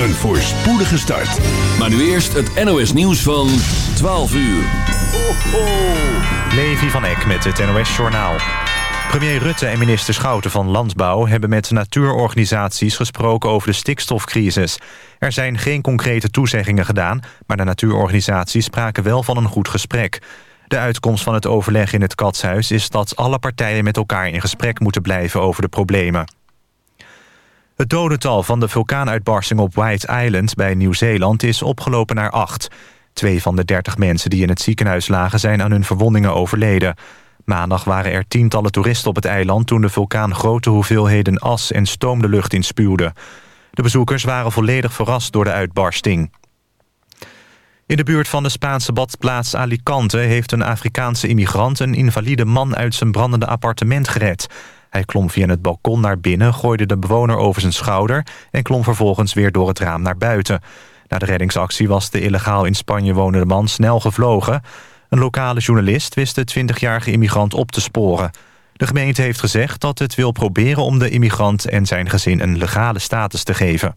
Een voorspoedige start. Maar nu eerst het NOS nieuws van 12 uur. Ho, ho. Levi van Eck met het NOS Journaal. Premier Rutte en minister Schouten van Landbouw... hebben met natuurorganisaties gesproken over de stikstofcrisis. Er zijn geen concrete toezeggingen gedaan... maar de natuurorganisaties spraken wel van een goed gesprek. De uitkomst van het overleg in het Katshuis is dat alle partijen met elkaar in gesprek moeten blijven over de problemen. Het dodental van de vulkaanuitbarsting op White Island bij Nieuw-Zeeland is opgelopen naar acht. Twee van de dertig mensen die in het ziekenhuis lagen zijn aan hun verwondingen overleden. Maandag waren er tientallen toeristen op het eiland toen de vulkaan grote hoeveelheden as en stoom de lucht inspuwde. De bezoekers waren volledig verrast door de uitbarsting. In de buurt van de Spaanse badplaats Alicante... heeft een Afrikaanse immigrant een invalide man uit zijn brandende appartement gered. Hij klom via het balkon naar binnen, gooide de bewoner over zijn schouder... en klom vervolgens weer door het raam naar buiten. Na de reddingsactie was de illegaal in Spanje wonende man snel gevlogen. Een lokale journalist wist de 20-jarige immigrant op te sporen. De gemeente heeft gezegd dat het wil proberen om de immigrant en zijn gezin een legale status te geven.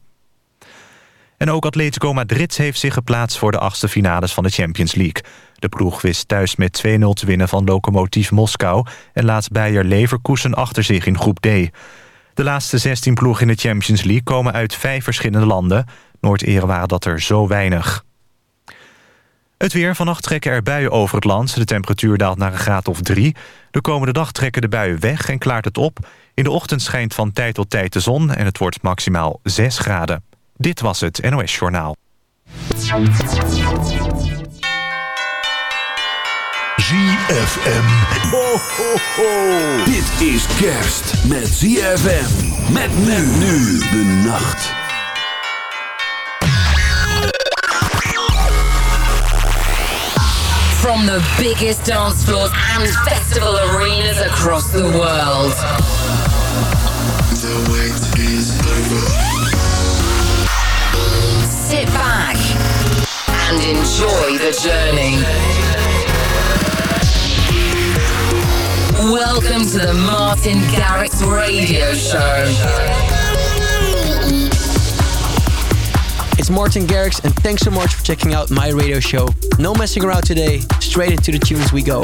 En ook Atletico Madrid heeft zich geplaatst voor de achtste finales van de Champions League. De ploeg wist thuis met 2-0 te winnen van Lokomotief Moskou... en laat Bayer Leverkusen achter zich in groep D. De laatste 16 ploegen in de Champions League komen uit vijf verschillende landen. Nooit eerder waren dat er zo weinig. Het weer. Vannacht trekken er buien over het land. De temperatuur daalt naar een graad of drie. De komende dag trekken de buien weg en klaart het op. In de ochtend schijnt van tijd tot tijd de zon... en het wordt maximaal 6 graden. Dit was het NOS Journaal. ZFM. Ho, ho, ho. Dit is kerst met ZFM. Met men nu de nacht. From the biggest dance floors and festival arenas across the world. The wait is over. Sit back and enjoy the journey. Welcome to the Martin Garrix Radio Show. It's Martin Garrix, and thanks so much for checking out my radio show. No messing around today, straight into the tunes we go.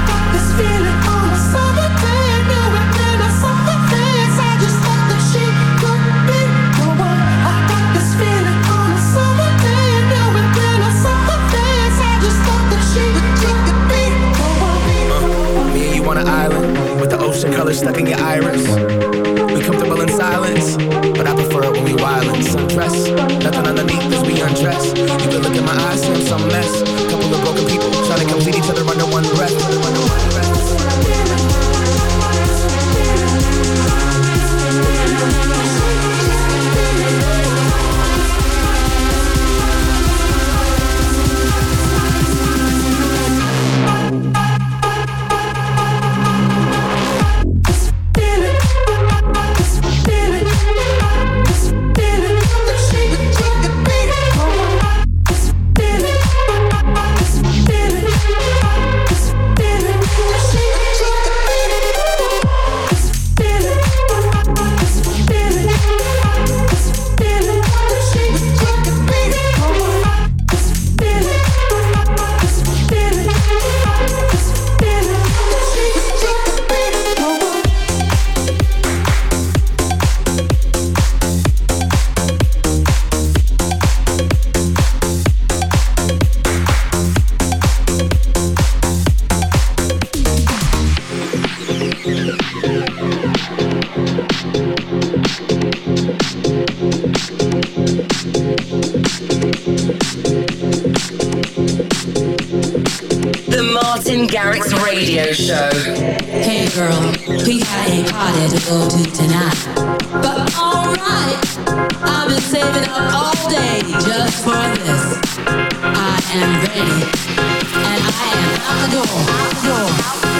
color stuck in your iris. We comfortable in silence, but I prefer it when we wild and Sundress, nothing underneath as we undress. You could look in my eyes, see I'm some mess. Couple of broken people trying to complete each other under one breath. show. Hey girl, we got a party to go to tonight. But alright, I've been saving up all day just for this. I am ready, and I am out the door, out the door. Out the door.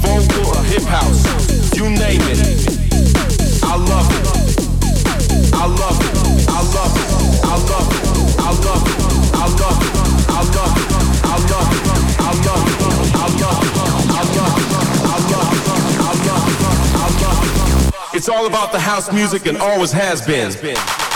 vocal, or hip house. You name it. I love it. I love it. I love it. I love it. I love it. I love it. I love it. I love it. I love it. I love it. I love it. I love it. I love it. I love it. It's all about the house music and always has been.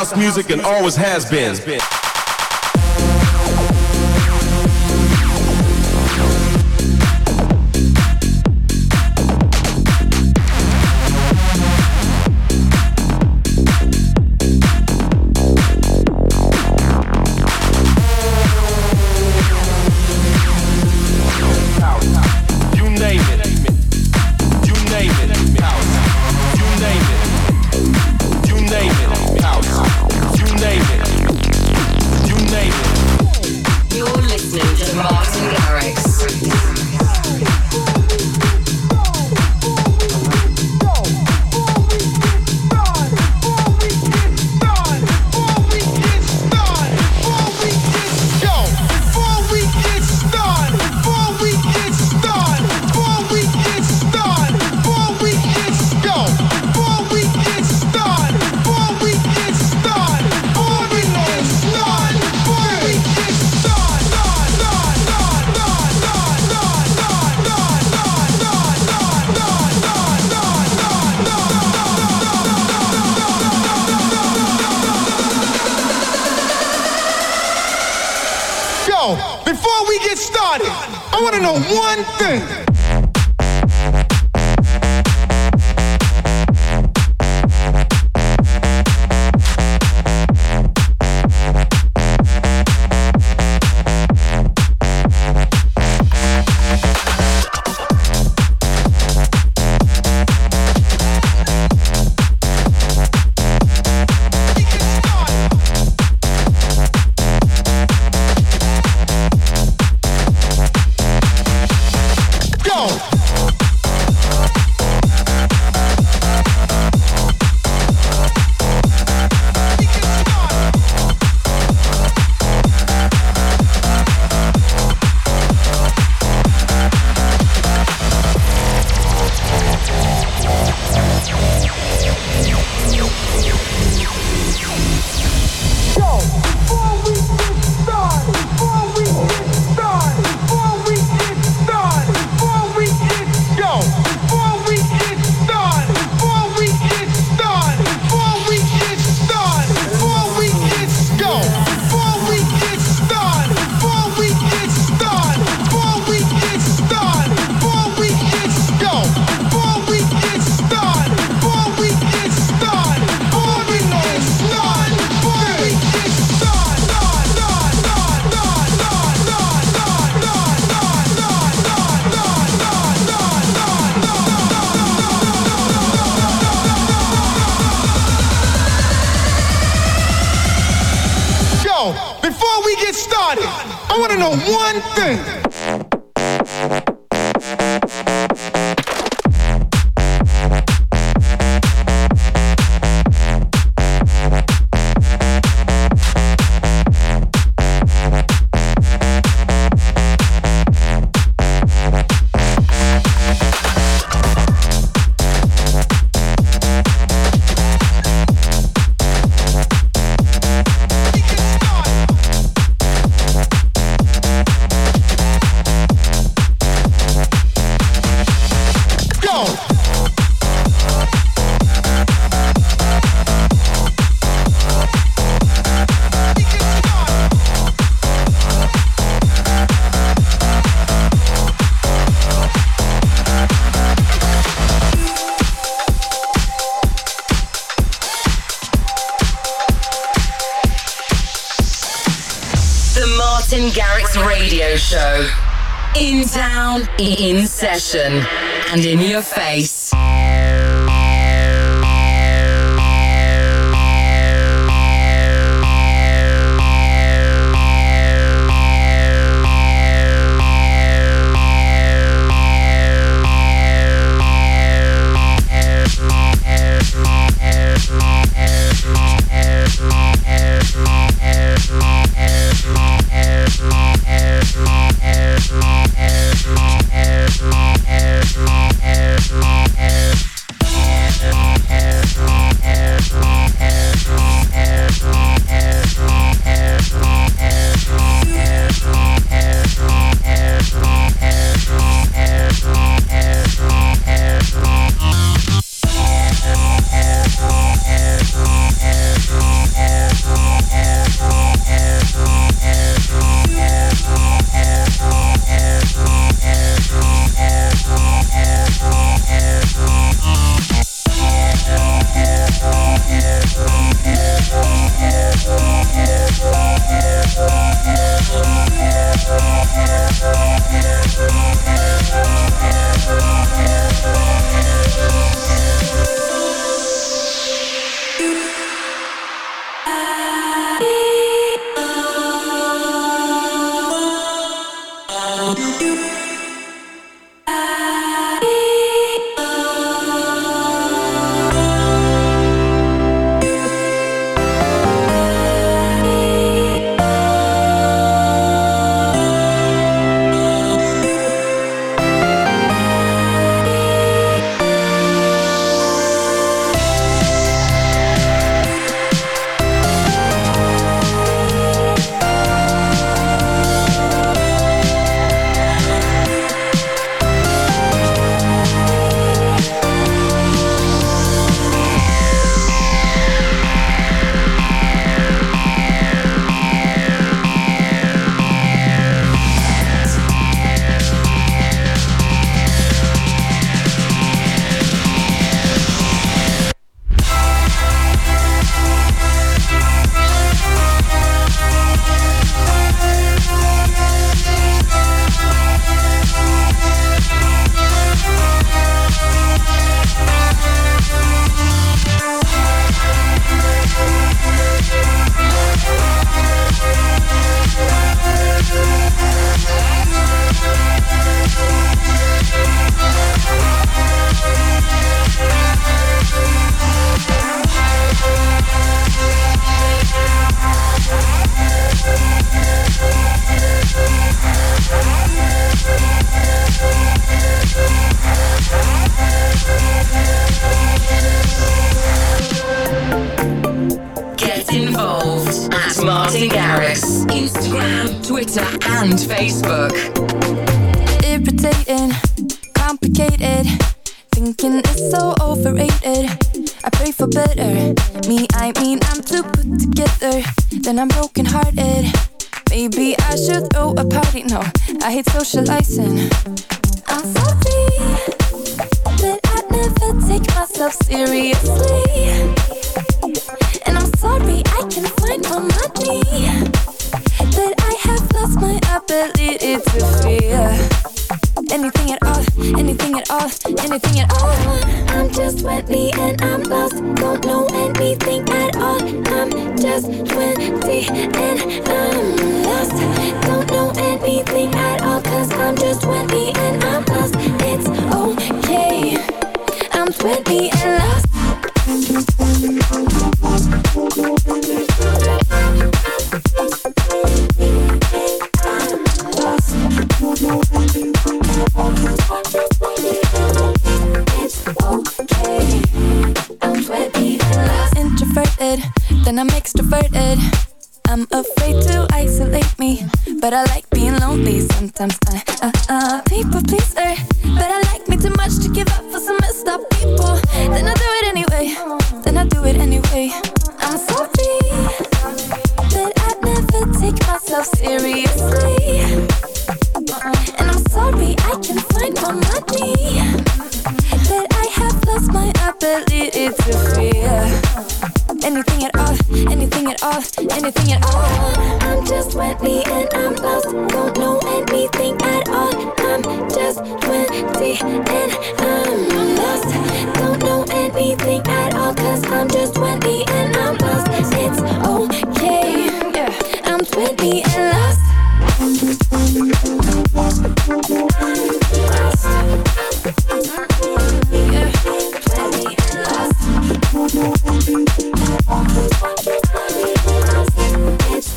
house music and always has been. Show. In town, in session, and in your face. myself seriously. And I'm sorry I can find my money. But I have lost my ability to fear anything at all, anything at all, anything at all. I'm just Whitney and I'm lost, don't know anything at all. I'm just 20 and I'm lost, don't know anything at all, cause I'm just Whitney and I'm with me and lost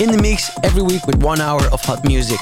in the mix every week with one hour of hot music.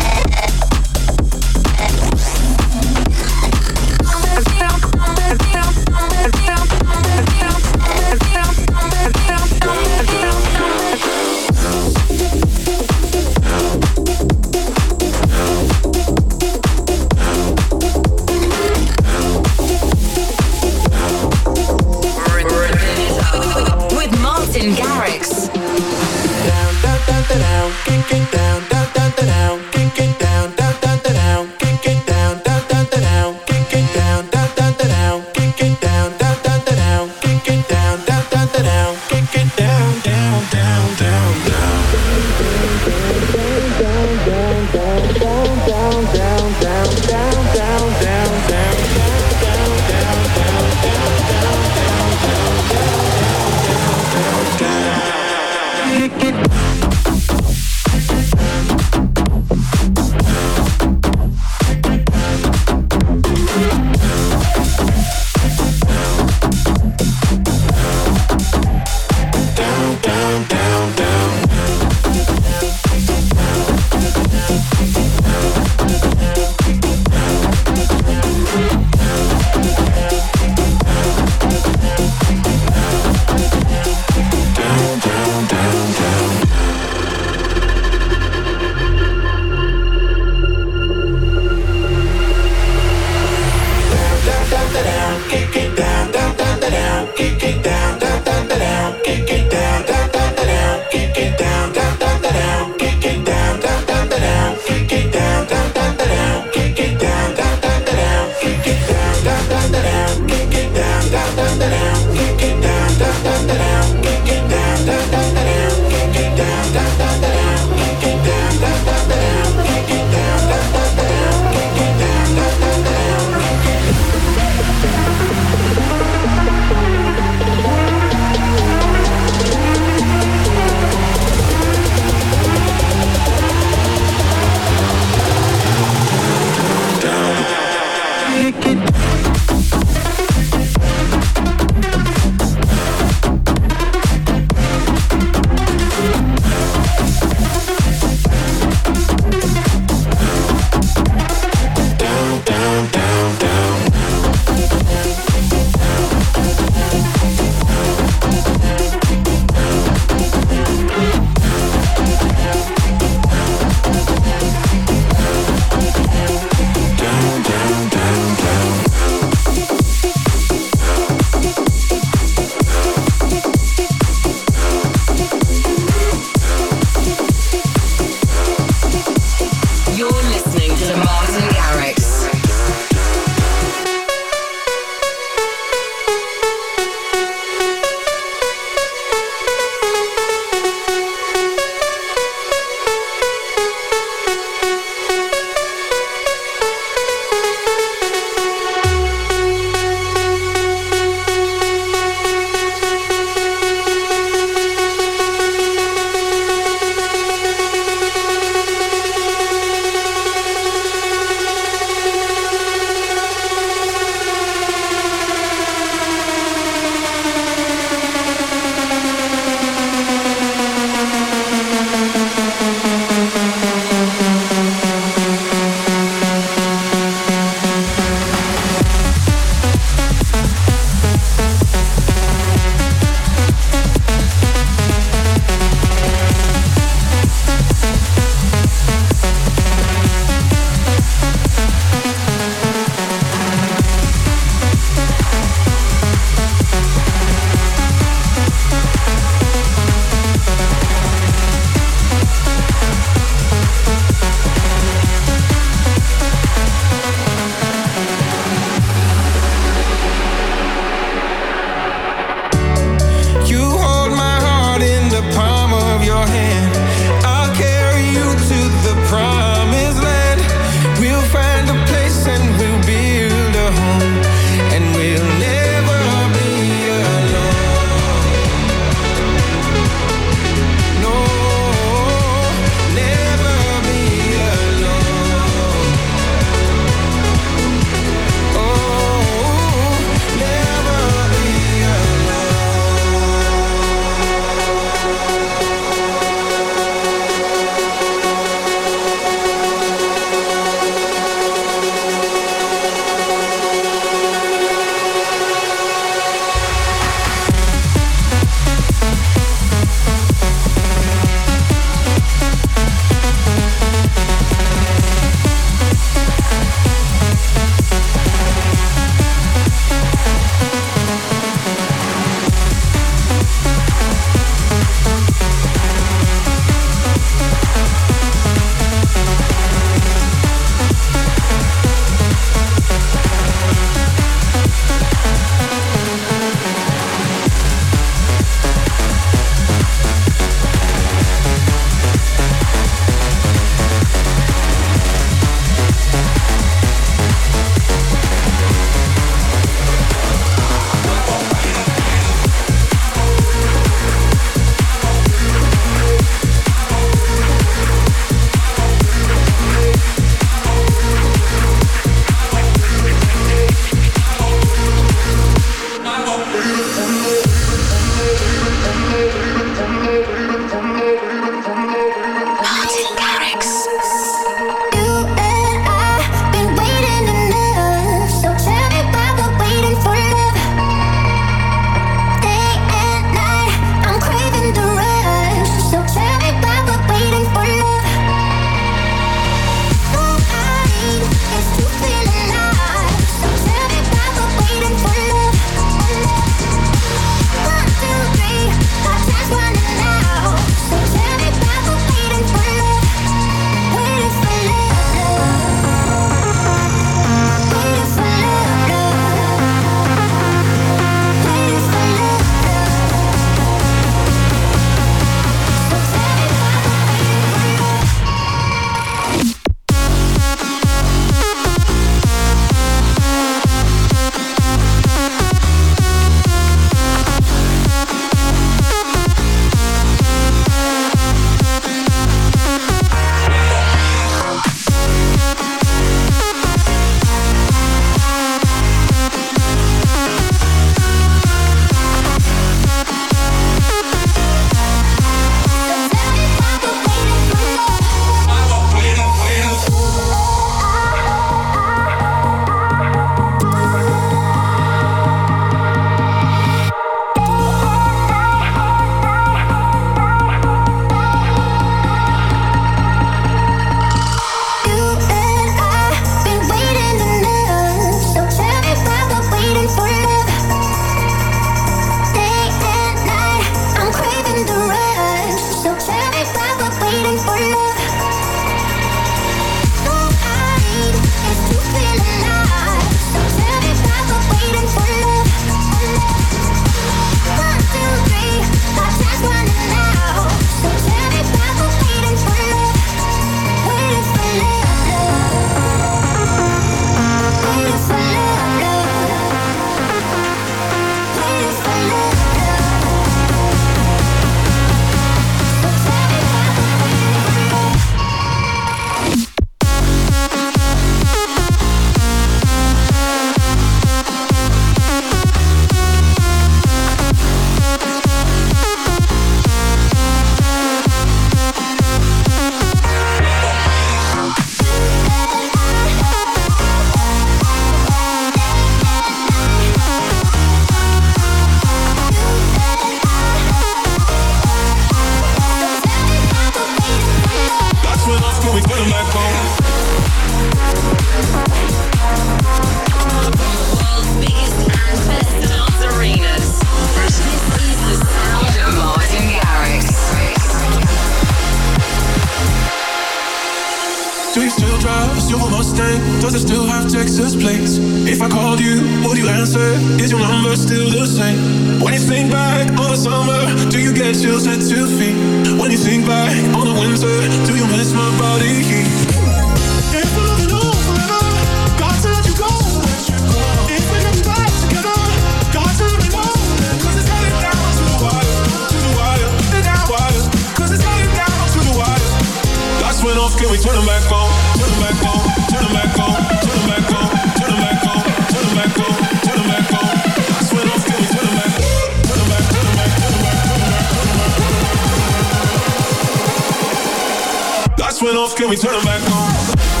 can we turn them back on?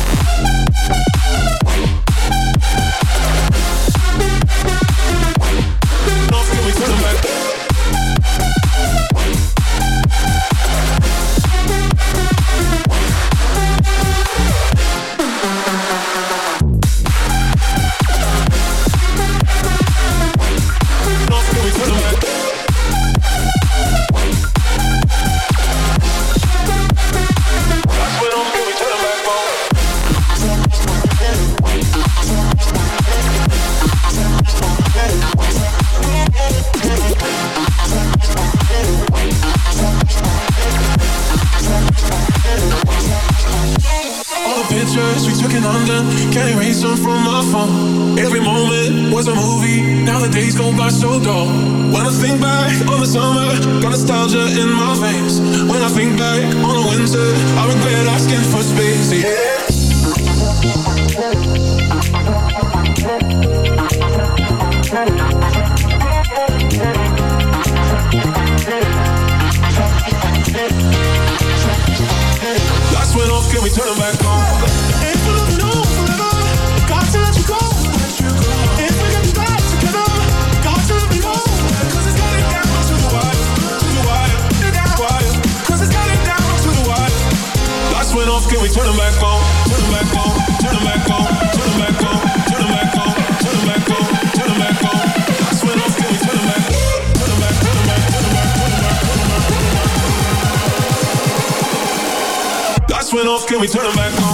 Can we turn it back on?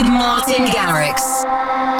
with Martin Garrix.